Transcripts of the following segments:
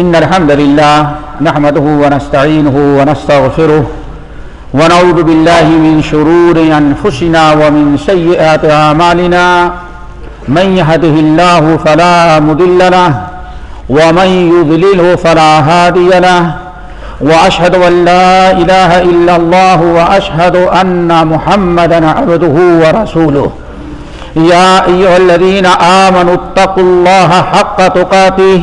إن الحمد لله نحمده ونستعينه ونستغفره ونعوذ بالله من شرور أنفسنا ومن سيئات أعمالنا من يهده الله فلا مضل له ومن يضلله فلا هادي له وأشهد أن لا إله إلا الله وأشهد أن محمدا عبده ورسوله يا أيها الذين آمنوا اتقوا الله حق تقاته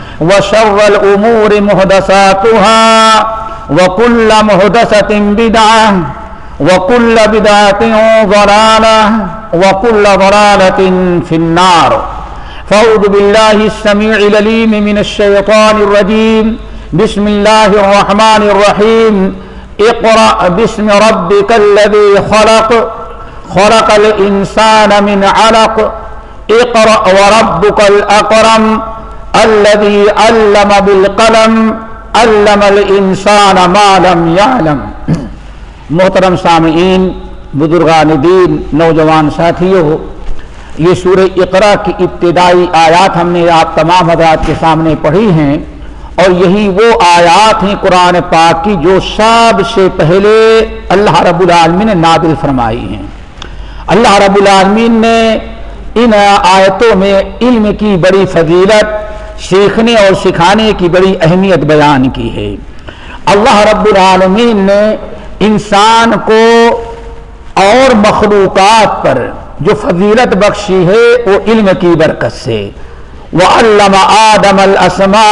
وشر الأمور محدثاتها وكل محدثة بدعة وكل بدعة ضلالة وكل ضلالة في النار. فأعوذ بالله السميع العليم من الشيطان الرجيم. بسم الله الرحمن الرحيم. اقرأ باسم ربك الذي خلق. خلق الإنسان من علق. اقرأ وربك الأكرم. الذي علم بالقلم، علم الانسان ما لم يعلم. محترم سامعین، بزرگان دین، نوجوان ساتھیوں، یہ سورہ اقرا کی ابتدائی آیات ہم نے آپ تمام حضرات کے سامنے پڑھی ہیں، اور یہی وہ آیات ہیں قرآن پاک کی جو سب سے پہلے اللہ رب العالمین نے نادل فرمائی ہیں۔ اللہ رب العالمین نے ان آیتوں میں علم کی بڑی فضیلت سیکھنے اور سکھانے کی بڑی اہمیت بیان کی ہے۔ اللہ رب العالمین نے انسان کو اور مخلوقات پر جو فضیلت بخشی ہے، وہ علم کی برکت سے۔ وہ علامہ آدم السما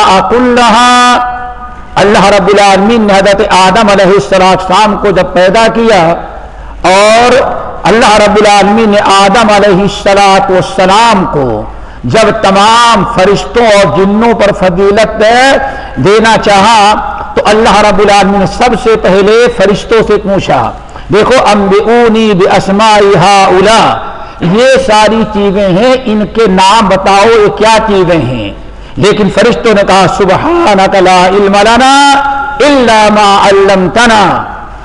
اللہ رب العالمین نے حضرت آدم علیہ السلام کو جب پیدا کیا اور اللہ رب العالمین نے آدم علیہ السلاط والسلام کو جب تمام فرشتوں اور جنوں پر فضیلت دینا چاہا، تو اللہ رب العالمین نے سب سے پہلے فرشتوں سے پوچھا، دیکھو امبونی بسمائی ہا یہ ساری چیزیں ہیں، ان کے نام بتاؤ، یہ کیا چیزیں ہیں؟ لیکن فرشتوں نے کہا، سبحانک لا علم لنا الا ما علمتنا۔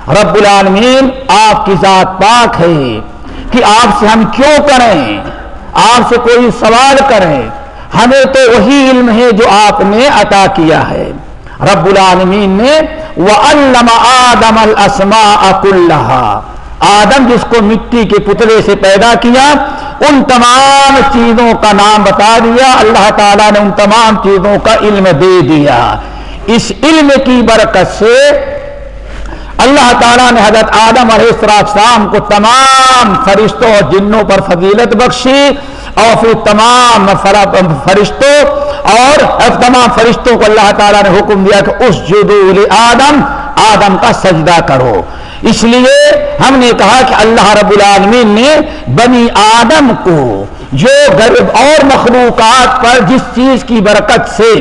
رب العالمین، آپ کی ذات پاک ہے، کہ آپ سے ہم کیوں کریں آپ سے کوئی سوال کریں، ہمیں تو وہی علم ہے جو آپ نے عطا کیا ہے۔ رب العالمین نے وَعَلَّمَ آدَمَ الْأَسْمَاءَ كُلَّهَا۔ آدم جس کو مٹی کے پتلے سے پیدا کیا، ان تمام چیزوں کا نام بتا دیا۔ اللہ تعالیٰ نے ان تمام چیزوں کا علم دے دیا۔ اس علم کی برکت سے اللہ تعالیٰ نے حضرت آدم علیہ السلام کو تمام فرشتوں اور جنوں پر فضیلت بخشی اور پھر تمام فرشتوں اور تمام فرشتوں کو اللہ تعالیٰ نے حکم دیا کہ اس جدول آدم آدم کا سجدہ کرو۔ اس لیے ہم نے کہا کہ اللہ رب العالمین نے بنی آدم کو جو غرب اور مخلوقات پر جس چیز کی برکت سے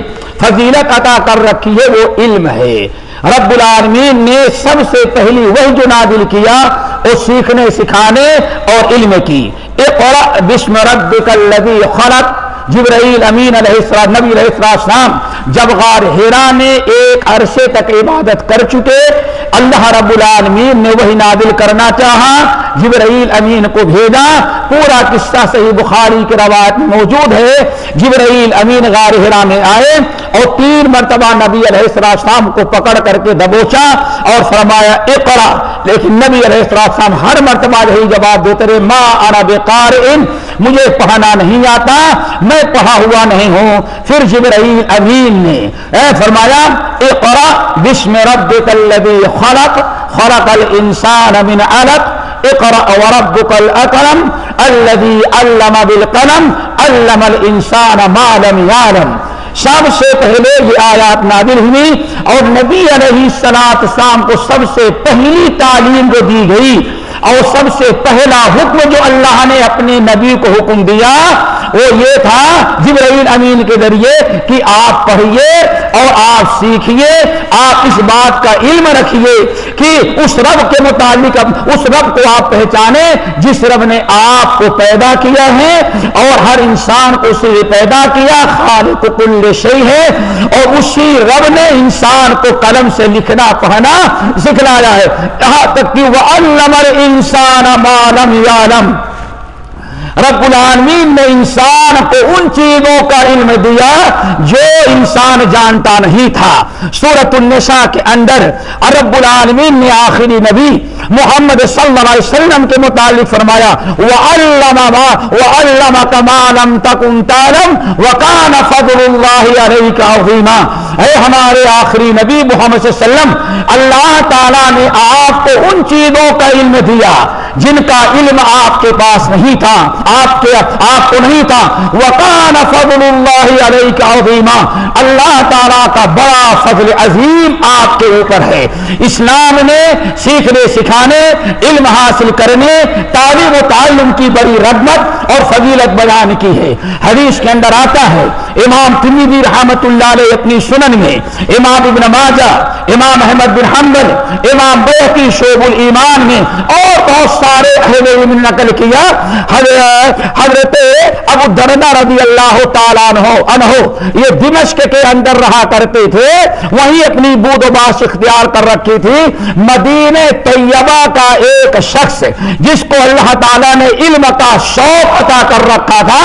فضیلت عطا کر رکھی ہے، وہ علم ہے۔ رب العالمین نے سب سے پہلی وہی جو نادل کیا وہ سیکھنے، سکھانے اور علم کی۔ اقرأ بسم ربک الذی خلق۔ جبرائیل امین علیہ السلام، نبی علیہ السلام جب غار ہیرا نے ایک عرصے تک عبادت کر چکے، اللہ رب العالمین نے وہی نادل کرنا چاہا، جبرائیل امین کو بھیجا۔ پورا قصہ صحیح بخاری کے روایت میں موجود ہے۔ جبرائیل امین غار ہیرا میں آئے اور تین مرتبہ نبی علیہ السلام کو پکڑ کر کے دبوچا اور فرمایا اقرا لیکن نبی علیہ السلام ہر مرتبہ یہی جواب دیتے رہے، ما انا بقارئ مجھے پڑھنا نہیں آتا، میں پڑھا ہوا نہیں ہوں۔ پھر جبرائیل امین نے، اے فرمایا اقرا بسم ربک الذی خلق خلق الانسان من علق اقرا وربک الاکرم الذي علم بالقلم، علم الانسان ما لم يعلم سب سے پہلے یہ آیات نادل ہوئی اور نبی علیہ سلاد شام کو سب سے پہلی تعلیم جو دی گئی اور سب سے پہلا حکم جو اللہ نے اپنے نبی کو حکم دیا وہ یہ تھا جبرائیل امین کے ذریعے کہ آپ پڑھیے اور آپ سیکھیے آپ اس بات کا علم رکھیے کہ اس رب کے متعلق اس رب کو آپ پہچانے جس رب نے آپ کو پیدا کیا ہے اور ہر انسان کو اسے پیدا کیا، خالق کل شی ہے اور اسی رب نے انسان کو قلم سے لکھنا، پڑھنا، سکھلایا ہے۔ یہاں تک کہ وہ علمر انسان مالم یالم رب العالمین نے انسان کو ان چیزوں کا علم دیا جو انسان جانتا نہیں تھا۔ سورت النساء کے اندر رب العالمین نے آخری نبی محمد صلی اللہ علیہ وسلم کے متعلق فرمایا اے ہمارے آخری نبی محمد صلی اللہ علیہ وسلم، اللہ تعالیٰ نے آپ کو ان چیزوں کا علم دیا۔ جن کا علم آپ کے پاس نہیں تھا، آپ کے آپ کو نہیں تھا۔ وکان فضل اللہ علیہ کا عظیمہ اللہ تعالیٰ کا بڑا فضل عظیم آپ کے اوپر ہے۔ اسلام نے سیکھنے، سکھانے، علم حاصل کرنے، تعلیم و تعلم کی بڑی رغبت اور فضیلت بیان کی ہے۔ حدیث کے اندر آتا ہے، امام تمیدی رحمت اللہ علیہ اپنی سنن میں امام ابن ماجہ، امام احمد بن حنبل، امام بیقی شعب الایمان میں اور بہت سارے اہل علم نقل کیا۔ حضرت ابو دردہ رضی اللہ تعالیٰ عنہ عنہ، یہ دمشق کے اندر رہا کرتے تھے۔ وہیں اپنی بود و باس اختیار کر رکھی تھی۔ مدینہ طیبہ کا ایک شخص، جس کو اللہ تعالیٰ نے علم کا شوق عطا کر رکھا تھا۔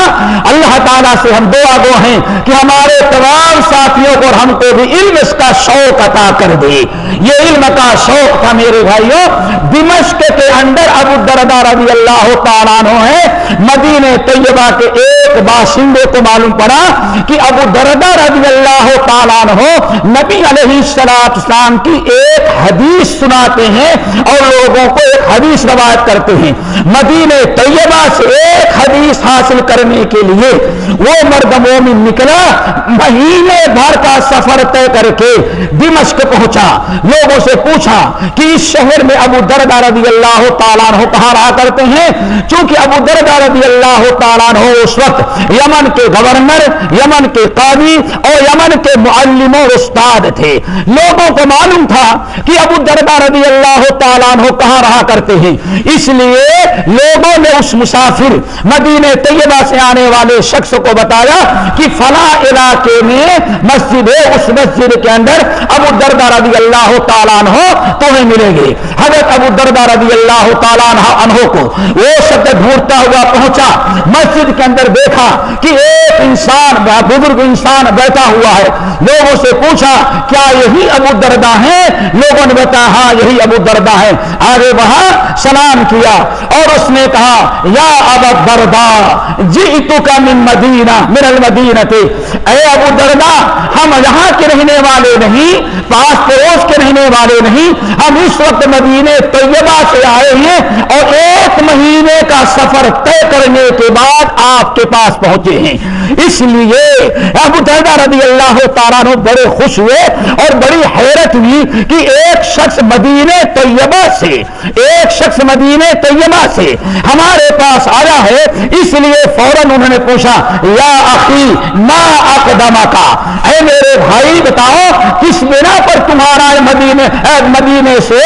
اللہ تعالیٰ سے ہم دعا گو ہیں کہ ہمارے تمام ساتھیوں کو اور ہم کو بھی علم اس کا شوق عطا کر دے۔ یہ علم کا شوق تھا میرے بھائیوں۔ دمشق کے اندر ابو دردہ رضی اللہ تعالیٰ عنہ ہے مدینہ طیبہ کے ایک باشندے کو معلوم پڑا کہ ابو دردہ رضی اللہ تعالیٰ عنہ نبی علیہ السلام کی ایک حدیث سناتے ہیں اور لوگوں کو ایک حدیث روایت کرتے ہیں۔ مدینہ طیبہ سے ایک حدیث حاصل کرنے کے لیے وہ مرد مومن نکلا، مہینے بھر کا سفر طے کر کے دمشق پہنچا۔ لوگوں سے پوچھا کہ اس شہر میں ابو دردہ رضی اللہ تعالیٰ عنہ کہاں رہا کرتے ہیں؟ چونکہ ابو دردہ رضی اللہ تعالیٰ عنہ اس وقت یمن کے گورنر، یمن کے قاضی اور یمن کے معلم و استاد تھے۔ لوگوں کو معلوم تھا کہ ابو دردہ رضی اللہ تعالیٰ عنہ کہاں رہا کرتے ہیں۔ اس لیے لوگوں نے اس مسافر مدینہ طیبہ سے آنے والے شخص کو بتایا کہ فلاں علاقے میں مسجد ہے، اس مسجد کے اندر ابو دردہ رضی اللہ تعالیٰ عنہ تمہیں ملیں گے۔ حضرت ابو دردہ رضی اللہ تعالیٰ عنہ کو وہ شبد ڈھونڈتا ہوا پہنچا۔ مسجد کے اندر دیکھا کہ ایک انسان بزرگ انسان بیٹھا ہوا ہے۔ لوگوں سے پوچھا، کیا یہی ابو دردہ ہے لوگوں نے بتایا ہاں یہی ابو دردہ ہے آگے وہاں سلام کیا اور اس نے کہا، یا اب دردا جی تو کا من مدینہ من المدینہ تھے اے ابو دردا ہم یہاں کے رہنے والے نہیں، پاس پڑوس کے رہنے والے نہیں، ہم اس وقت مدینہ طیبہ سے آئے ہیں اور ایک مہینے کا سفر طے کرنے کے بعد آپ کے پاس پہنچے ہیں. اس لیے ابو رضی اللہ تعالیٰ نے بڑے خوش ہوئے اور بڑی حیرت ہوئی کہ ایک شخص مدینہ طیبہ سے، ایک شخص مدینہ طیبہ سے ہمارے پاس آیا ہے۔ اس لیے فوراً انہوں نے پوچھا، یا اخی، ما اقدما کا اے میرے بھائی، بتاؤ، کس بنا پر تمہارا مدینے مدینے سے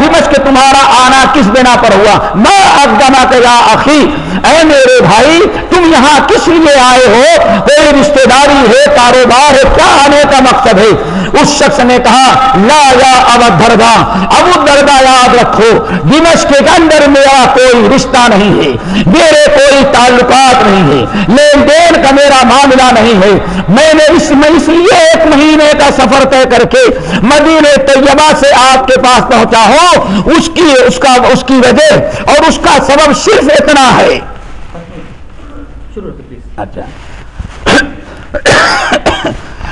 دمشق تمہارا آنا کس بنا پر ہوا؟ ما اقدما کا یا اخی؟ اے میرے بھائی، تم یہاں کس لیے آئے ہو؟ کوئی رشتہ داری ہے، کاروبار ہے، کیا آنے کا مقصد ہے؟ اس شخص نے کہا لا یا اب دردا ابو دردا یاد رکھو دمشق کے اندر میرا کوئی رشتہ نہیں ہے میرے کوئی تعلقات نہیں ہے لین دین کا میرا معاملہ نہیں ہے میں نے اس میں اس لیے ایک مہینے کا سفر طے کر کے مدینہ طیبہ سے آپ کے پاس پہنچا ہوں اس کی اس کا اس کی وجہ اور اس کا سبب صرف اتنا ہے. اچھا۔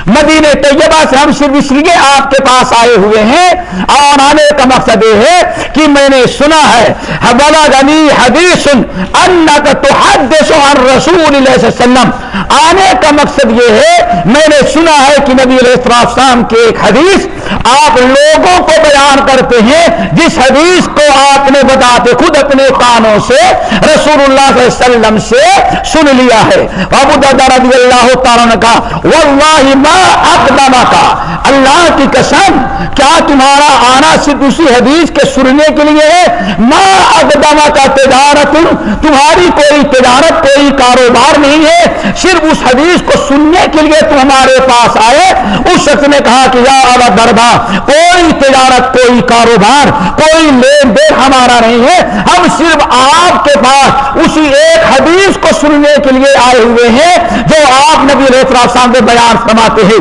مدینہ طیبہ سے ہم صرف اس لیے آپ کے پاس آئے ہوئے ہیں۔ اور آنے کا مقصد یہ ہے کہ میں نے سنا ہے غنی حدیث عن رسول اللہ صلی اللہ علیہ وسلم۔ آنے کا مقصد یہ ہے، میں نے سنا ہے کہ نبی علیہ السلام کی ایک حدیث آپ لوگوں کو بیان کرتے ہیں، جس حدیث کو آپ نے بتاتے خود اپنے کانوں سے رسول اللہ صلی اللہ علیہ وسلم سے سن لیا ہے۔ ابو رضی اللہ تعالیٰ کا واللہ ما اقدامہ کا اللہ کی قسم، کیا تمہارا آنا صرف اسی حدیث کے سننے کے لیے ہے؟ ما اقدامہ کا تجارت، تمہاری کوئی تجارت، کوئی کاروبار نہیں ہے۔ صرف اس حدیث کو سننے کے لیے تم ہمارے پاس آئے۔ اس شخص نے کہا کہ یا ابا دربا، کوئی تجارت، کوئی کاروبار، کوئی لین دین ہمارا نہیں ہے۔ ہم صرف آپ کے پاس اسی ایک حدیث کو سننے کے لیے آئے ہوئے ہیں، جو آپ نبی صاحب بیان فرماتے ہیں۔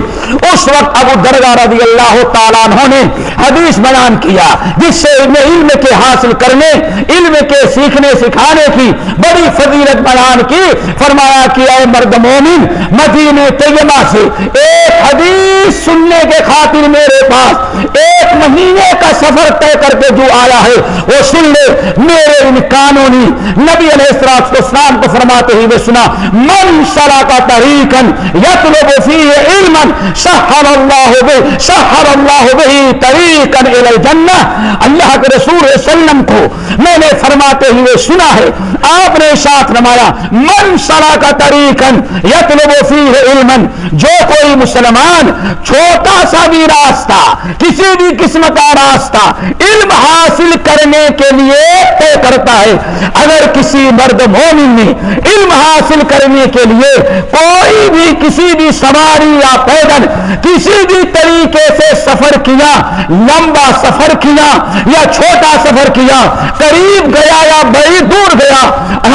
اس وقت ابو درگاہ رضی اللہ تعالیٰ عنہ نے حدیث بیان کیا، جس سے علم کے حاصل کرنے، علم کے سیکھنے، سکھانے کی بڑی فضیلت بیان کی۔ فرمایا کہ اے مرد مومن، مدینہ طیبہ سے ایک حدیث سننے کے خاطر میرے پاس ایک مہینے کا سفر طے کر کے جو آیا ہے، وہ سن لے۔ میرے ان قانونی نبی علیہ السلام کو فرماتے ہی وہ سنا، من سرا کا تحریکن یتلب فیہ علما سحر اللہ سحر اللہ بے طریقا الى الجنہ۔ اللہ کے رسول وسلم کو میں نے فرماتے ہوئے سنا ہے، آپ نے ساتھ نمایا، من سرا کا طریقن یتلب فیہ علما۔ جو کوئی مسلمان چھوٹا سا بھی راستہ، کسی بھی قسم کا راستہ علم حاصل کرنے کے لیے طے کرتا ہے، اگر کسی مرد مومن نے علم حاصل کرنے کے لیے کوئی بھی، کسی بھی سواری یا پیدل، کسی بھی طریقے سے سفر کیا، لمبا سفر کیا یا چھوٹا سفر کیا، قریب گیا یا بڑی دور گیا،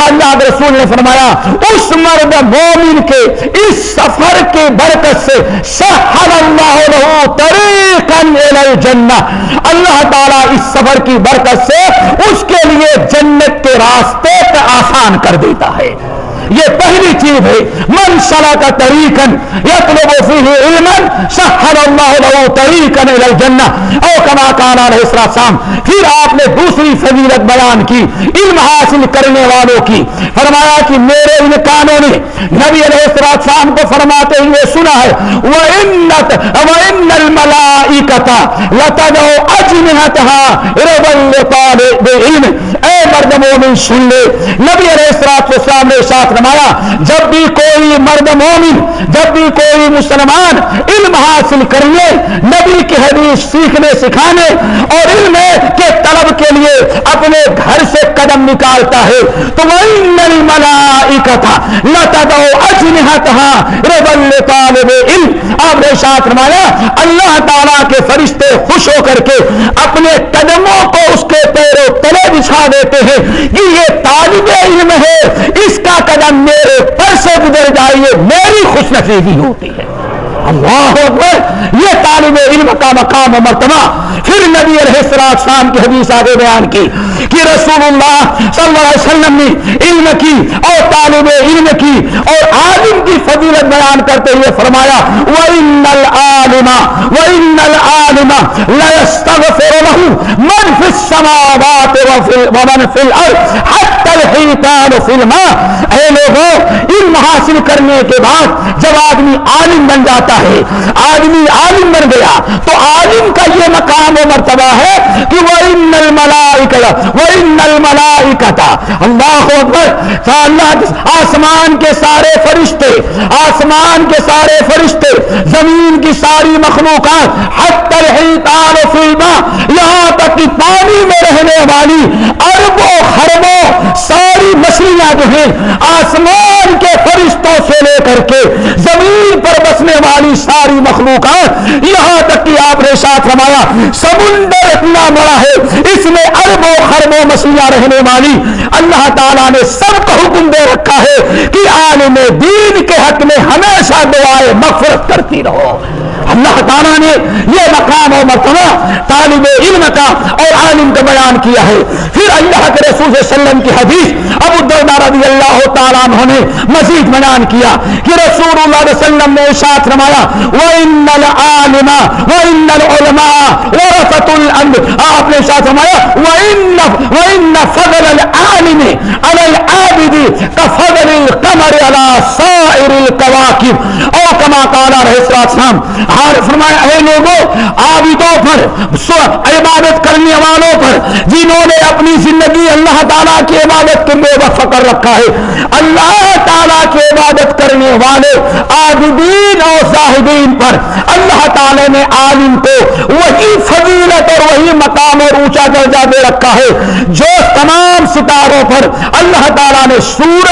اللہ رسول نے فرمایا، اس مرد مومن کے اس سفر کی برکت سے سہل اللہ له طریقا الجنہ۔ اللہ تعالیٰ اس سفر کی برکت سے اس کے لیے جنت کے راستے پہ آسان کر دیتا ہے۔ یہ پہلی چیز ہے، من سلا کا طریقن یطلب فیہ علما سحر اللہ له طریقا الى الجنہ۔ او کما کان علیہ السلام پھر آپ نے دوسری فضیلت بیان کی، علم حاصل کرنے والوں کی۔ فرمایا کہ میرے ان کانوں نے نبی علیہ السلام کو فرماتے ہوئے سنا ہے، وَإِنَّتْ وَإِنَّ الْمَلَائِكَةَ لَتَدْعُ أَجْنِحَتَهَا رَبًا لِطَالِبِ علم اے مرد مومن سن لے۔ نبی علیہ السلام نے ساتھ فرمایا، جب بھی کوئی مرد مومن، جب بھی کوئی مسلمان علم حاصل کر لے نبی کی حدیث سیکھنے، سکھانے اور علم کے طلب کے لیے اپنے گھر سے قدم نکالتا ہے، تو وَإِنَّ الْمَلَائِكَةَ لَتَدَوْ أَجْنِحَتَهَا رَبًا لِطَالِبِ علم آپ نے ساتھ فرمایا، اللہ تعالیٰ کے فرشتے خوش ہو کر کے اپنے قدموں کو اس پیروں تلے بچھا دیتے ہیں۔ کہ یہ طالب علم ہے۔ اس کا قدم میرے پر سے گزر جائیے، میری خوش نصیبی ہوتی ہے۔ اللہ اکبر، یہ طالب علم کا مقام و مرتبہ پھر نبی علیہ السلام کی حدیث آگے بیان کی کہ رسول اللہ صلی اللہ علیہ وسلم نے علم کی اور طالب علم کی اور عالم کی فضیلت بیان کرتے ہوئے فرمایا، وَإِنَّ الْعَالِمَ وَإِنَّ الْعَالِمَ لَيَسْتَغْفِرُ لَهُ مَنْ فِي السَّمَاوَاتِ وَمَنْ فِي الْأَرْضِ حَتَّى الْحِيتَانُ فِي الْمَاءِ۔ اے لوگوں علم حاصل کرنے کے بعد جب آدمی عالم بن جاتا ہے ہے آدمی عالم بن گیا تو عالم کا یہ مقام و مرتبہ ہے کہ وہ ان وہ نل ان اللہ اللہ، آسمان کے سارے فرشتے، آسمان کے سارے فرشتے، زمین کی ساری مخلوقات حت الحیطان فلما یہاں تک کہ پانی میں رہنے والی اربوں، خربوں سارے ساری مچھلیاں جو ہیں آسمان کے فرشتوں سے لے کر کے زمین پر بسنے والی ساری مخلوقات یہاں تک کہ آپ نے ساتھ رمایا سمندر اتنا بڑا ہے، اس میں اربوں خربوں مچھلیاں رہنے والی۔ اللہ تعالیٰ نے سب کو حکم دے رکھا ہے کہ عالم دین کے حق میں ہمیشہ دعائیں مفرت کرتی رہو۔ اللہ تعالیٰ نے یہ مقام اور مرتبہ طالب علم کا اور عالم کا بیان کیا ہے۔ پھر اللہ کے رسول صلی اللہ علیہ وسلم کی حدیث ابو دردہ رضی اللہ تعالیٰ عنہ نے مزید بیان کیا کہ رسول اللہ علیہ وسلم نے ساتھ رمایا وَإِنَّ الْعَالِمَ وَإِنَّ الْعُلَمَاءَ وَرَفَةُ الْأَنْبِ آپ نے ساتھ رمایا وَإِنَّ وَإِنَّ فَضْلَ الْعَالِمِ عَلَى الْعَابِدِ كَفَضْلِ الْقَمَرِ عَلَى سَائِرِ الْقَوَاكِبِ او کما قال علیہ السلام فرمایا، اے لوگوں عابدوں پر عبادت کرنے والوں پر، جنہوں نے اپنی زندگی اللہ تعالیٰ کی عبادت کے بے وقف کر رکھا ہے۔ اللہ تعالیٰ کی عبادت کرنے والے عابدین اور صاحبین پر اللہ تعالیٰ نے عالم کو وہی فضیلت اور وہی مقام اور اونچا درجہ دے رکھا ہے۔ جو تمام ستاروں پر اللہ تعالیٰ نے سور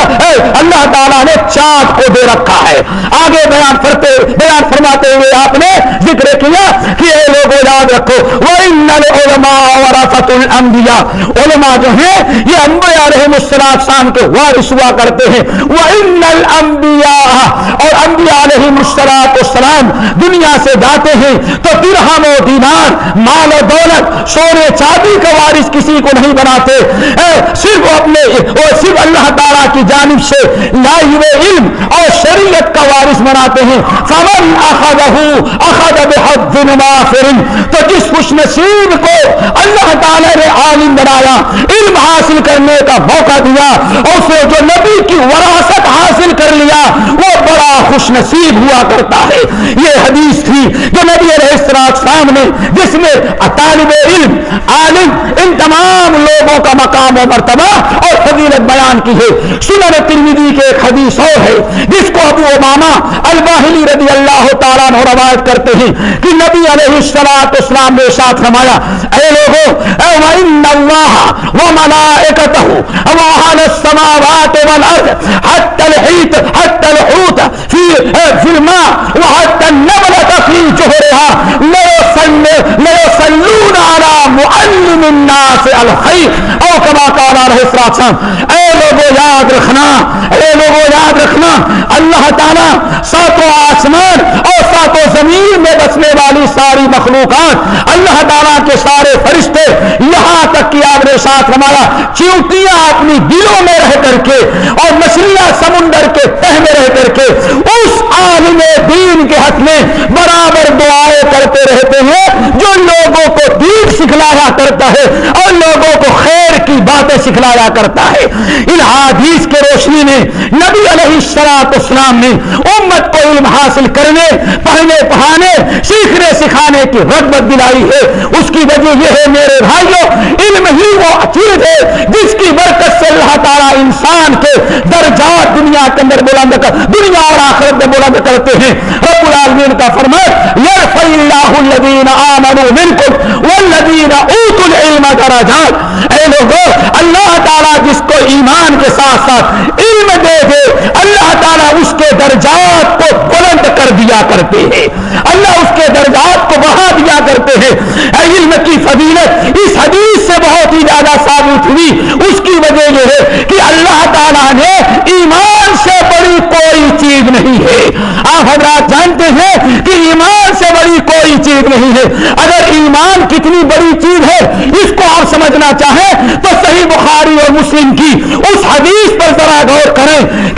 اللہ تعالیٰ نے چاند کو دے رکھا ہے۔ آگے بیان کرتے، بیان فرماتے ہوئے آپ نے ذکر کیا کہ اے لوگوں یاد رکھو وہ علماء ورثت الانبیاء علماء جو ہیں، یہ انبیاء علیہ السلام کے وارث ہوا کرتے ہیں۔ وَإِنَّ الْأَنبِيَاءَ، اور انبیاء علیہ السلام دنیا سے جاتے ہیں تو درہم و دینار، مال و دولت، سونے چاندی کا وارث کسی کو نہیں بناتے۔ اے، صرف اپنے، اور صرف اللہ تعالیٰ کی جانب سے لائے ہوئے علم اور شریعت کا وارث بناتے ہیں۔ فمن اخذہ اخذ بحد وافر تو جس خوش نصیب کو اللہ عالم علم حاصل کرنے کا موقع دیا، اور اسے جو نبی کی وراثت حاصل کر لیا خوش نصیب ہوا کرتا ہے۔ یہ حدیث تھی جو نبی علیہ السلام نے جس میں طالب علم، عالم ان تمام لوگوں کا مقام و مرتبہ اور فضیلت بیان کی ہے۔ سنن ترمیدی کے ایک حدیث اور ہے، جس کو ابو امامہ الباہلی رضی اللہ تعالیٰ روایت کرتے ہیں کہ نبی علیہ السلام اسلام نے ساتھ رمایا اے لوگوں، اے وَإِنَّ اللَّهَ وَمَلَائِكَتَهُ وَأَهْلَ السَّمَاوَاتِ وَالْأَرْضِ حَتَّى الْحِيتَ حَتَّى الْحُوتَ، فِي فِي الماء وَحَتَّى النَّمْلَةَ فِي جُهُرِهَا لَيُصَلُّونَ عَلَى مُعَلِّمِ النَّاسِ الْخَيْرِ او كما قال عليه الصلاة اے لوگوں یاد رکھنا، اے لوگوں یاد رکھنا۔ اللہ تعالیٰ ساتوں آسمان اور ساتوں زمین میں بسنے والی ساری مخلوقات، اللہ تعالیٰ کے سارے فرشتے یہاں تک کہ آپ نے ساتھ رمایا چیوٹیاں اپنی دلوں میں رہ کر کے اور مچھلیاں سمندر کے تہ میں رہ کر کے اس عالم دین کے حق میں برابر دعائیں کرتے رہتے ہیں، جو لوگوں کو سکھلایا کرتا ہے اور لوگوں کو خیر کی باتیں سکھلایا کرتا ہے۔ ان حادیث کے روشنی میں نبی علیہ السلاط اسلام نے امت کو علم حاصل کرنے، پڑھنے، پڑھانے، سیکھنے، سکھانے کی رغبت دلائی ہے۔ اس کی وجہ یہ ہے، میرے بھائیوں، علم ہی وہ چیز ہے جس کی برکت سے اللہ تعالیٰ انسان کے درجات دنیا کے اندر بلند کر، دنیا اور آخرت میں بلند کرتے ہیں۔ رب العالمین کا فرمان، یرفع اللہ الذین آمنوا منکم والذین اوتوا العلم درجات. اے لوگوں اللہ تعالیٰ جس کو ایمان کے ساتھ ساتھ علم دے دے، اللہ تعالیٰ اس کے درجات کو بلند کر دیا کرتے ہیں۔ اللہ اس کے درجات کو بڑھا دیا کرتے ہیں۔ اے علم کی فضیلت، اس حدیث سے بہت ہی زیادہ ثابت ہوئی۔ اس کی وجہ یہ ہے کہ اللہ تعالیٰ نے ایمان سے بڑی کوئی چیز نہیں ہے۔ آپ حضرات جانتے ہیں کہ ایمان سے بڑی کوئی چیز نہیں ہے۔ اگر ایمان کتنی بڑی چیز ہے؟ اس کو آپ سمجھنا چاہیں تو صحیح بخاری اور مسلم کی اس حدیث پر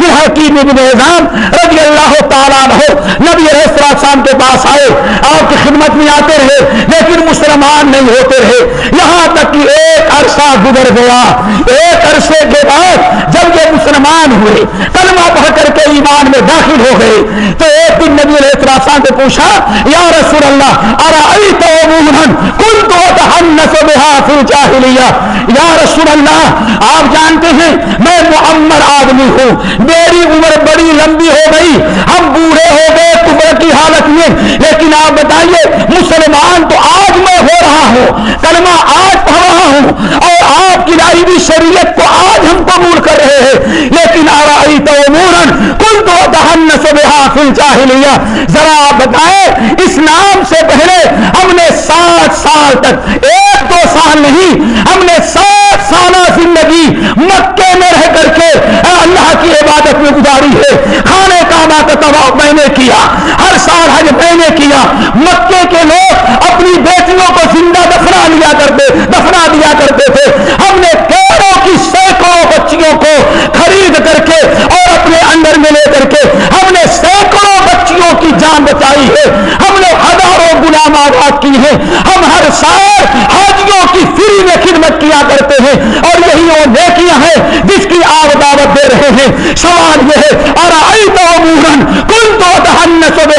کریں کہ حکیم ابن نظام رضی اللہ تعالیٰ عنہ نبی علیہ السلام کے پاس آئے، آپ کی خدمت میں آتے رہے، لیکن مسلمان نہیں ہوتے رہے۔ یہاں تک کہ ایک عرصہ گزر گیا۔ ایک عرصے کے بعد جب یہ مسلمان ہوئے، کلمہ پڑھ کر کے ایمان میں داخل ہو گئے، تو ایک دن نبی علیہ السلام سے پوچھا، یا رسول اللہ ارائیت مومن کنت اتحنس بها فی الجاہلیہ؟ یا رسول اللہ، آپ جانتے ہیں، میں معمر آدمی ہوں میری عمر بڑی لمبی ہو گئی، ہم بوڑھے ہو گئے کبر کی حالت میں۔ لیکن آپ بتائیے، مسلمان تو آج میں ہو رہا ہوں، کلمہ آج پڑھ رہا ہوں، اور آپ کی لائی بھی شریعت کو آج ہم قبول کر رہے ہیں۔ لیکن آرائی تو مورن کل تو دہن سے الجاہلیہ۔ ذرا آپ بتائیں اسلام سے پہلے ہم نے سات سال تک، ایک دو سال نہیں، ہم نے سات سالہ زندگی مکے میں رہ کر کے اللہ کی عبادت میں گزاری ہے۔ کھانے کعبہ کا طواف میں نے کیا۔ ہر سال حج میں نے کیا۔ مکے کے لوگ اپنی بیٹیوں کو زندہ دفنا لیا کرتے دفنا دیا کرتے تھے۔ ہم نے کیڑوں کی سینکڑوں بچیوں کو خرید کر کے اور اپنے اندر میں لے کر کے ہم نے سینکڑوں بچیوں کی جان بچائی ہے۔ ہم نے ہزاروں غلام آباد کی ہیں۔ ہم ہر سال فری میں خدمت کیا کرتے ہیں اور یہی وہ نیکیاں ہیں جس کی آپ دعوت دے رہے ہیں۔ سوال یہ ہے اور آئی تو مورن کل تو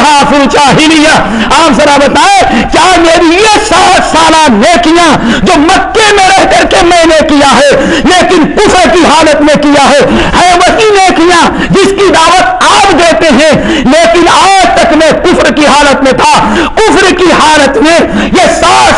حافظ چاہیے آپ ذرا بتائیں، کیا میری یہ سات سالہ نیکیاں جو مکے میں رہ کر کے میں نے کیا ہے، لیکن کفر کی حالت میں کیا ہے؟ ہے وہی نیکیاں جس کی دعوت آپ دیتے ہیں، لیکن آج تک میں کفر کی حالت میں تھا۔ کفر کی حالت میں یہ سات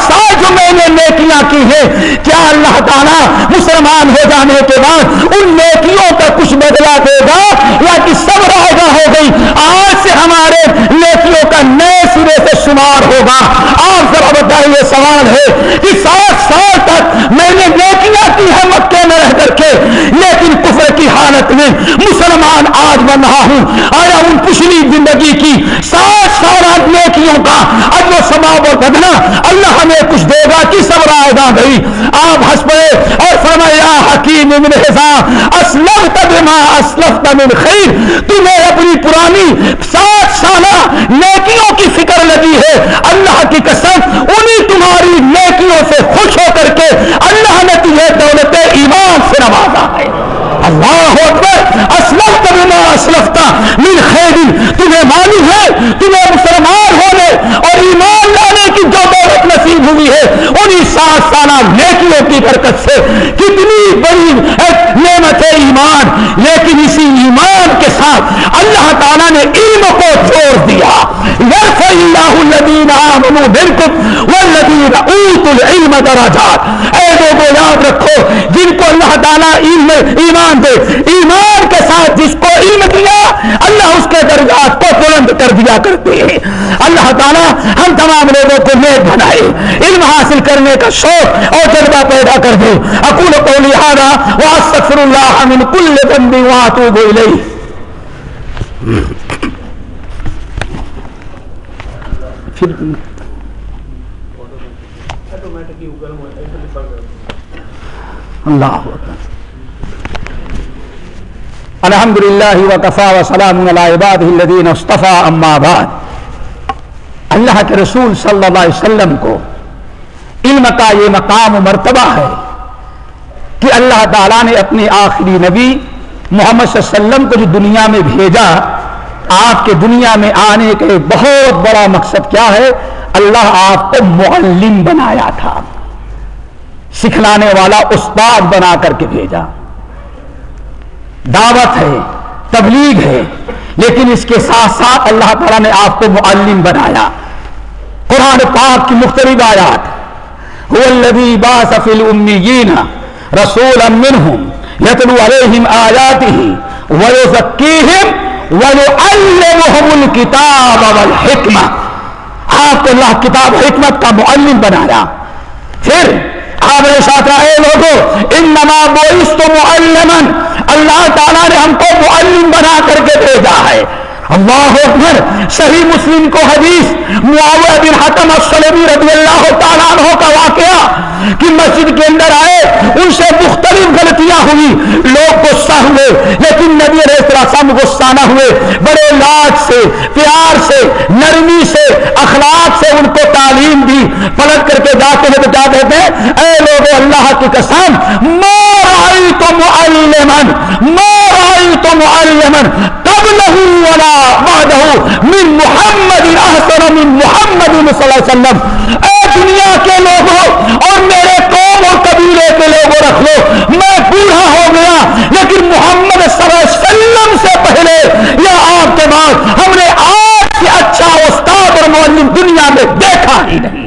نے نیکیاں کی ہیں۔ کیا اللہ تعالیٰ مسلمان ہو جانے کے بعد ان نیکیوں کا کچھ بدلا دے گا یا کہ سب رائے گا ہو گئی؟ آج سے ہمارے نیکیوں کا نئے سرے سے شمار ہوگا۔ آپ ذرا بتائیے سوال ہے کہ سات سال تک میں نے نیکیاں کی ہے مکے میں رہ کر کے، لیکن کفر کی حالت میں مسلمان آج بن رہا ہوں۔ آیا ان پچھلی زندگی کی نیکیوں کا اب وہ سباب اور بدنا اللہ ہمیں کچھ دے گا کہ سب رائے گئی؟ آپ ہنس پڑے اور فرمایا حکیم من حسام اسلم تبما اسلف من خیر، تمہیں اپنی پرانی سات سالہ نیکیوں کی فکر لگی ہے۔ اللہ کی قسم، انہی تمہاری نیکیوں سے خوش ہو کر کے اللہ نے تمہیں دولت ایمان سے نوازا ہے۔ اللہ اکبر اسلف بما اسلفتا من خیر، تمہیں معلوم ہے، تمہیں مسلمان ہونے اور ایمان لانے کی جو دولت نصیب ہوئی ہے انہی سات سالہ نیکیوں کی برکت سے کتنی بڑی نعمت ہے ایمان، لیکن اسی ایمان کے ساتھ اللہ تعالیٰ نے علم کو چھوڑ دیا۔ اللہ الذین آمنوا منکم العلم درجات۔ اے لوگوں یاد رکھو، جن کو اللہ تعالیٰ علم، ایمان دے، ایمان کے ساتھ جس کو علم دیا کے کو بلند کر دیا کرتے ہیں۔ اللہ تعالیٰ ہم تمام لوگوں کو نیک بنائے۔ علم حاصل کرنے کا شوق اور جذبہ پیدا کر دے۔ اقول قولی هذا واستغفر الله من كل ذنب واتوب اليه پھر اللہ۔ الحمد للہ وقفا وسلام عباد الدین اصطفیٰ اما بعد۔ اللہ کے رسول صلی اللہ علیہ وسلم کو علم کا یہ مقام و مرتبہ ہے کہ اللہ تعالیٰ نے اپنے آخری نبی محمد صلی اللہ علیہ وسلم کو جو دنیا میں بھیجا، آپ کے دنیا میں آنے کا ایک بہت بڑا مقصد کیا ہے؟ اللہ آپ کو معلم بنایا تھا، سکھلانے والا استاد بنا کر کے بھیجا۔ دعوت ہے، تبلیغ ہے، لیکن اس کے ساتھ ساتھ اللہ تعالیٰ نے آپ کو معلم بنایا۔ قرآن پاک کی مختلف آیات۔ هو الذي يتلو عليهم آياته ويزكيهم ويعلمهم الكتاب آپ کو اللہ کتاب حکمت کا معلم بنایا۔ پھر آپ نے ساتھ اے لوگوں ان نما بوئس تو معلمن اللہ تعالیٰ نے ہم کو معلم بنا کر کے بھیجا ہے۔ اللہ اکبر، صحیح مسلم کو حدیث، معاویہ بن حتم السلمی رضی اللہ تعالیٰ عنہ کا واقعہ۔ کہ مسجد کے اندر آئے، ان سے مختلف غلطیاں ہوئی۔ لوگ غصہ ہوئے، لیکن نبی علیہ السلام غصہ نہ ہوئے۔ بڑے لاج سے، پیار سے، نرمی سے، اخلاق سے ان کو تعلیم دی۔ پلٹ کر کے جاتے ہیں تو کیا کہتے ہیں؟ اے لوگ اللہ کی قسم مار آئی تو معلمن مار آئی تو معلمن تب نہیں ولا من محمد، احسن من محمد صلی اللہ علیہ وسلم۔ اے دنیا کے لوگوں اور میرے اور قبیلے کے لوگوں رکھ لو۔ میں بوڑھا ہو گیا، لیکن محمد صلی اللہ علیہ وسلم سے پہلے یا آپ کے بعد ہم نے آج سے اچھا استاد اور معلم دنیا میں دیکھا ہی نہیں۔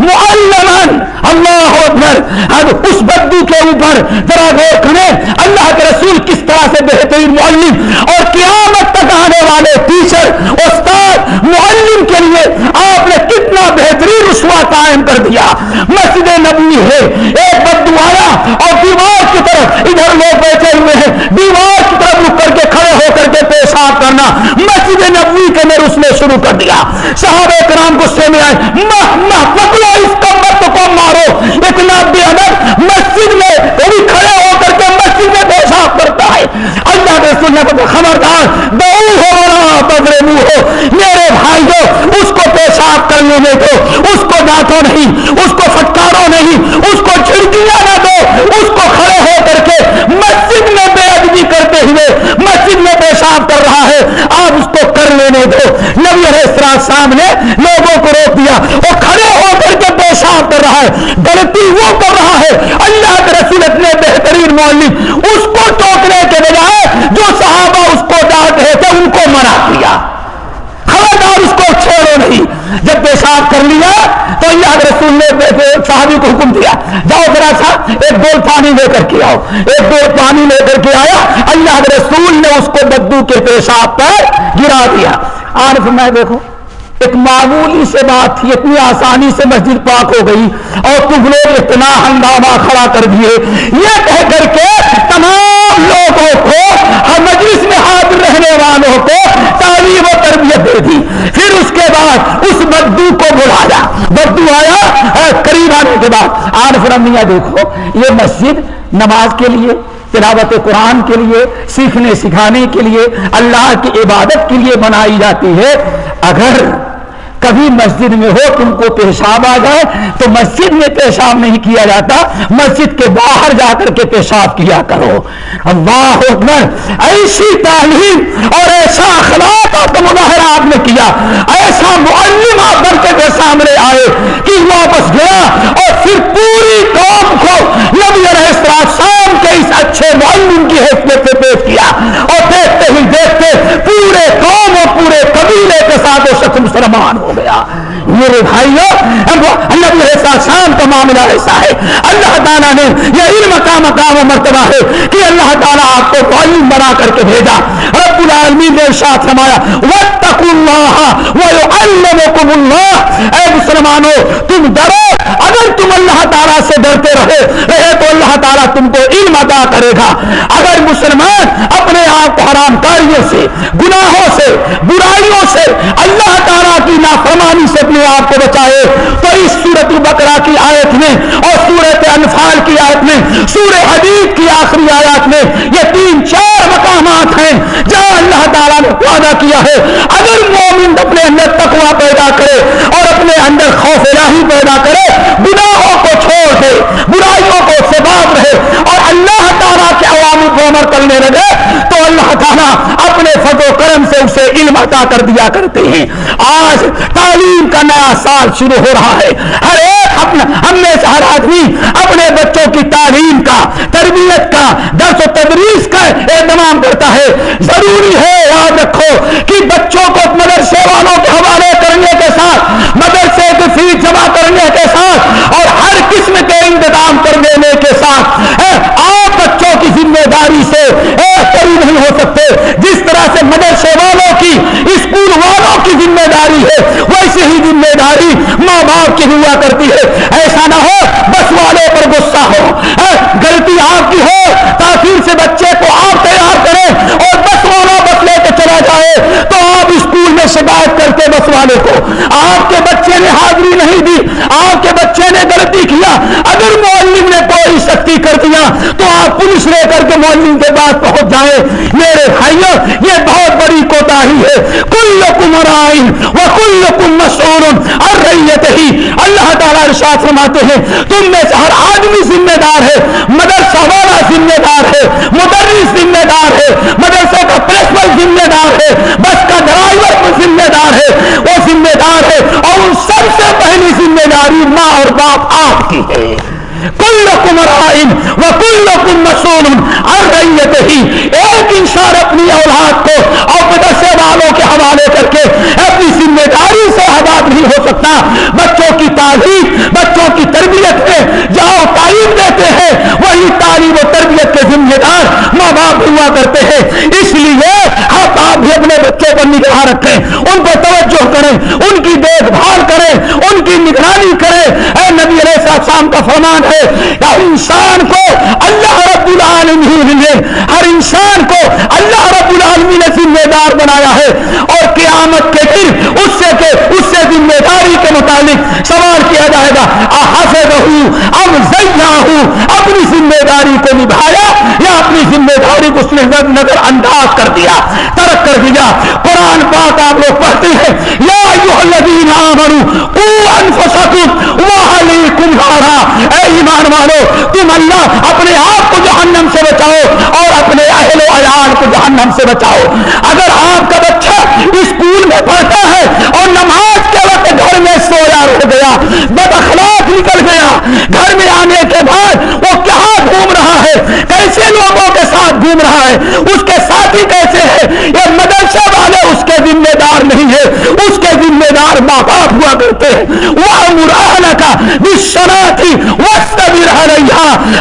معلمن اللہ اکبر، اب اس بدی کے اوپر ذرا غور کریں۔ اللہ کے رسول کس طرح سے بہترین معلم اور قیامت تک آنے والے ٹیچر استاد، معلم کے لیے آپ نے کتنا بہترین رسوا قائم کر دیا مسجد نبی ہے، ایک بدو آیا اور دیوار کی طرف ادھر لوگ بیٹھے ہوئے ہیں۔ دیوار کی طرف رک کر کے کھڑے ہو کر کے پیشاب کرنا۔ مسجد نبوی کے میں اس نے شروع کر دیا۔ صحابہ کرام غصے میں آئے مہ مہ پکڑو اس کمبت کو مارو۔ اتنا بے ادب مسجد میں وہ بھی کھڑے ہو کر کے مسجد میں پیشاب کرتا ہے۔ اللہ کے رسول نے خبردار دو ہو رہا بدرے منہ ہو۔ میرے بھائیو اس کو پیشاب کر لینے دو اس نہیں، اس کو پھٹکارو نہیں، اس کو چھڑکیاں نہ دو، اس کو کھڑے ہو کر کے مسجد میں بے ادبی کرتے ہوئے مسجد میں پیشاب کر رہا ہے۔ آپ اس کو کر لینے دو۔ نبی علیہ السلام نے لوگوں کو روک دیا۔ وہ کھڑے ہو کر کے پیشاب کر رہا ہے۔ غلطی وہ کر رہا ہے۔ اللہ کے رسول اتنے بہترین معلم، اس کو ٹوکنے کے بجائے جو صحابہ اس کو ڈانٹ رہے تھے، ان کو منع کیا۔ خبردار، اس کو چھوڑو نہیں۔ جب پیشاب کر لیا اللہ کے رسول نے صحابی کو حکم دیا، جاؤ ذرا سا ایک ڈول پانی لے کر کے آؤ۔ ایک ڈول پانی لے کر کے آیا، اللہ کے رسول نے اس کو بدو کے پیشاب پر گرا دیا۔ عارف میں دیکھو، ایک معمولی سے بات تھی، اتنی آسانی سے مسجد پاک ہو گئی اور تم لوگ اتنا ہنگامہ کھڑا کر دیے۔ یہ کہہ کر کے تمام لوگوں کو، ہر مجلس میں حاضر رہنے والوں کو تعلیم تربیت دے دی پھر اس کے بعد اس بدو کو بلایا بدو آیا قریب آنے کے بعد۔ آن فرمیہ دیکھو، یہ مسجد نماز کے لیے، تلاوت قرآن کے لیے، سیکھنے سکھانے کے لیے، اللہ کی عبادت کے لیے بنائی جاتی ہے۔ اگر کبھی مسجد میں ہو تم کو پیشاب آ جائے تو مسجد میں پیشاب نہیں کیا جاتا، مسجد کے باہر جا کر کے پیشاب کیا کرو۔ اللہ اکبر۔ ایسی تعلیم اور ایسا اخلاق کا مظاہرہ آپ نے کیا۔ ایسا معلم آپ بڑھتے کے سامنے آئے کہ واپس گیا اور پھر پوری قوم کو نبی شام کے اس اچھے معلم کی حیثیت سے پیش کیا۔ اور دیکھتے ہی دیکھتے پورے قوم اور پورے قبیلے کے ساتھ وہ شخص مسلمان میرے بھائیوں اللہ شام کا معاملہ ایسا ہے۔ اللہ تعالیٰ نے یہ علم کا مقام و مرتبہ ہے کہ اللہ تعالیٰ آپ کو معلوم بنا کر کے بھیجا۔ رب العالمین نے ارشاد فرمایا، وَاتَّقُوا اللَّهَ وَيُعَلَّمُكُمُ اللَّهِ۔ اے مسلمانوں، تم ڈرو۔ اگر تم اللہ تعالیٰ سے ڈرتے رہے رہے تو اللہ تعالیٰ تم کو علم ادا کرے گا۔ اگر مسلمان اپنے آپ کو حرام کاریوں سے، گناہوں سے، برائیوں سے، اللہ تعالیٰ کی نافرمانی سے اپنے آپ کو بچائے، تو اس سورت البقرہ کی آیت میں اور سورت انفال کی آیت میں، سورہ حدیث کی آخری آیات میں یہ تین چار مقامات ہیں جہاں اللہ تعالیٰ نے وعدہ کیا ہے۔ اگر مومن اپنے اندر تقوی پیدا کرے اور اپنے اندر خوف الہی پیدا کرے، گناہوں کو چھوڑ دے، برائیوں کو سے بات رہے اور اللہ تعالیٰ کے عوامی کو عمر کرنے لگے تو اللہ تعالیٰ اپنے فضل و کرم سے اسے علم عطا کر دیا کرتے ہیں۔ آج تعلیم کا نیا سال شروع ہو رہا ہے۔ ہر ایک اپنا ہم میں سے ہر آدمی اپنے بچوں کی تعلیم کا، تربیت کا، درس و تدریس کا اہتمام کرتا ہے۔ ضروری ہے یاد رکھو کہ بچوں کو مدرسے والوں کے حوالے کرنے کے ساتھ، مدرسے کی فیس جمع کرنے کے ساتھ اور ہر قسم کے انتظام کر دینے کے ساتھ آپ بچوں کی ذمہ داری سے ایک نہیں ہو سکتے۔ جس طرح سے مدرسے والوں کی اسکول والوں کی ذمہ داری ہے ویسے ہی ذمہ داری ماں باپ کی ہوا کرتی ہے۔ ایسا نہ ہو، بس والے پر غصہ ہو۔ ہاں، غلطی آپ کی ہو، تاخیر سے بچے کو آپ تیار کریں اور بس والا بس لے کے چلا جائے۔ تو آپ اسکول میں شکایت کرتے بس والے کو۔ آپ کے بچے نے حاضری نہیں دی، آپ کے بچے نے غلطی کیا۔ اگر معلم نے کوئی سختی کر دیا تو آپ پولیس لے کر کے معلم کے بعد پہنچ جائے میرے بھائیوں یہ بہت بڑی کوتا ہے۔ کل کمرائن وہ کل کم مسور اور ریت ہی اللہ تعالیٰ ارشاد فرماتے ہیں۔ تم میں سے ہر آدمی ذمہ دار ہے، مدرسہ والا ذمہ دار ہے، مدرس ذمہ دار ہے، مدرسے کا پرنسپل ذمہ دار ہے، بس کا ڈرائیور ذمہ دار ہے۔ وہ ذمہ دار ہے اور ان سب سے پہلی ذمہ داری ماں اور باپ آپ کی ہے۔ کل کمرائن و کل کم مسول ہر ہی ایک انسان اپنی اولاد کو اور مدرسے والوں کے حوالے کر کے اپنی ذمہ داری سے آزاد نہیں ہو سکتا. بچوں کی تعلیم، بچوں کی تربیت میں جاؤ تعلیم دیتے ہیں، وہی تعلیم و تربیت کے ذمہ دار ماں باپ ہوا کرتے ہیں. اس لیے آپ بھی اپنے بچوں پر نگاہ رکھیں، ان پر توجہ کریں، ان کی دیکھ بھال کریں، ان کی نگرانی کریں۔ اے نبی علیہ السلام کا فرمان ہے ہر انسان کو اللہ رب العالمین نے ہر انسان کو اللہ رب العالمین نے ذمہ دار بنایا ہے۔ اور قیامت کے دن اس سے کہ اس سے ذمہ داری کے متعلق سوال کیا جائے گا حاصل اب زیادہ ہوں اپنی ذمہ داری کو نبھایا۔ ذمہ داری کو اس نے نظر انداز کر دیا، ترک کر دیا۔ قرآن پاک آپ لوگ پڑھتے ہیں، یا الذین آمنوا قوا انفسکم واہلیکم نارا۔ اے ایمان والو، تم اللہ اپنے آپ کو جہنم سے بچاؤ اور اپنے اہل و عیال کو جہنم سے بچاؤ۔ اگر آپ کا بچہ اسکول میں پڑھتا ہے اور نماز گھر میں سویا رہ گیا بد اخلاق نکل گیا، گھر میں آنے کے بعد وہ کہاں گھوم رہا ہے؟ کیسے لوگوں کے ساتھ گھوم رہا ہے؟ اس کے ساتھی کیسے ہے؟ یہ مدرسہ والے اس کے ذمہ دار نہیں ہے اس کے ذمہ دار ماں باپ ہوا کرتے ہیں۔ وہ مرحلہ کا تھی وسط بھی رہ رہی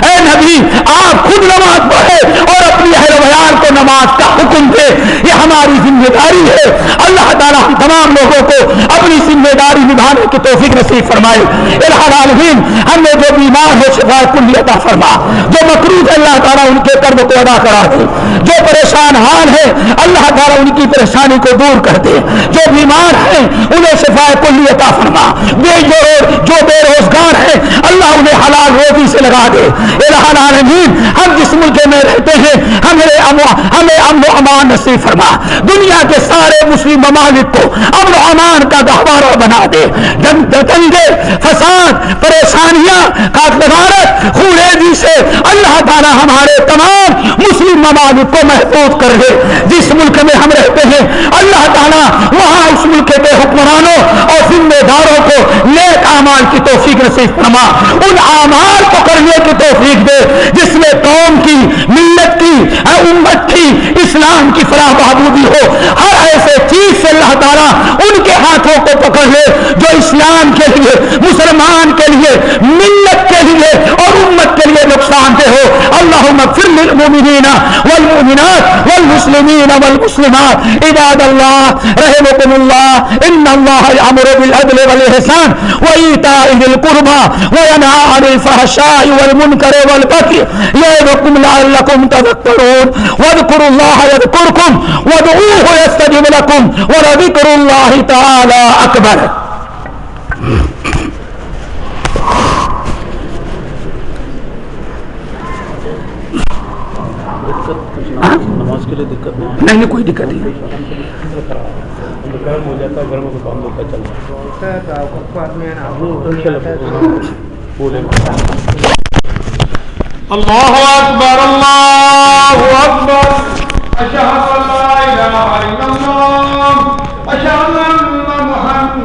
اے نبی، آپ خود نماز پڑھے اور اپنی اہل کو نماز کا حکم دے، یہ ہماری ذمہ داری ہے۔ اللہ تعالیٰ ہم تمام لوگوں کو اپنی ذمہ داری نبھانے کی توفیق نصیب فرمائے۔ العالمین، ہم نے جو بیمار ہو شفا کل عطا فرما۔ جو مقروض اللہ تعالیٰ ان کے قرب کو ادا کرا دے۔ جو پریشان حال ہے، اللہ تعالیٰ ان کی پریشانی کو دور کر دے۔ جو بیمار ہیں انہیں شفا کل عطا فرما۔ بے جو جو بے روزگار ہیں اللہ انہیں حلال روزی سے لگا دے۔ العالمین، ہم جس ملک میں رہتے ہیں ہمیں ہمیں امن و امان نصیب فرما۔ دنیا کے سارے مسلم ممالک کو امن و امان کا گہوارہ بنا دے۔ دنگے فساد، پریشانیاں کاغذارت خوریزی سے اللہ تعالی ہمارے تمام مسلم ممالک کو محفوظ کر دے۔ جس ملک میں ہم رہتے ہیں، اللہ تعالیٰ وہاں اس ملک کے حکمرانوں اور ذمہ داروں کو نیک اعمال کی توفیق نصیب فرما۔ ان اعمال کو کرنے کی توفیق دے، جس میں قوم کی، ملت کی امت کی اسلام کی فلاح بہبودی ہو۔ ہر ایسے چیز سے اللہ تعالیٰ ان کے ہاتھوں کو پکڑ لے جو اسلام کے لیے، مسلمان کے لیے مل کے لیے اور امت کے لیے نقصان دہ ہو اللہ مغفر للمؤمنین والمؤمنات والمسلمین والمسلمات. عباد اللہ رحمكم اللہ ان اللہ یامر بالعدل والاحسان وایتاء ذی القربى وینهى عن الفحشاء والمنکر والبغي یعظکم لعلکم تذکرون واذکروا اللہ یذکرکم وادعوه يستجب لكم، ولذكر الله تعالى اکبر نماز کے لیے دقت نہیں نہیں، کوئی دقت نہیں۔ اللہ اکبر اللہ اکبر۔ اشہد ان لا الہ الا اللہ۔ اشہد ان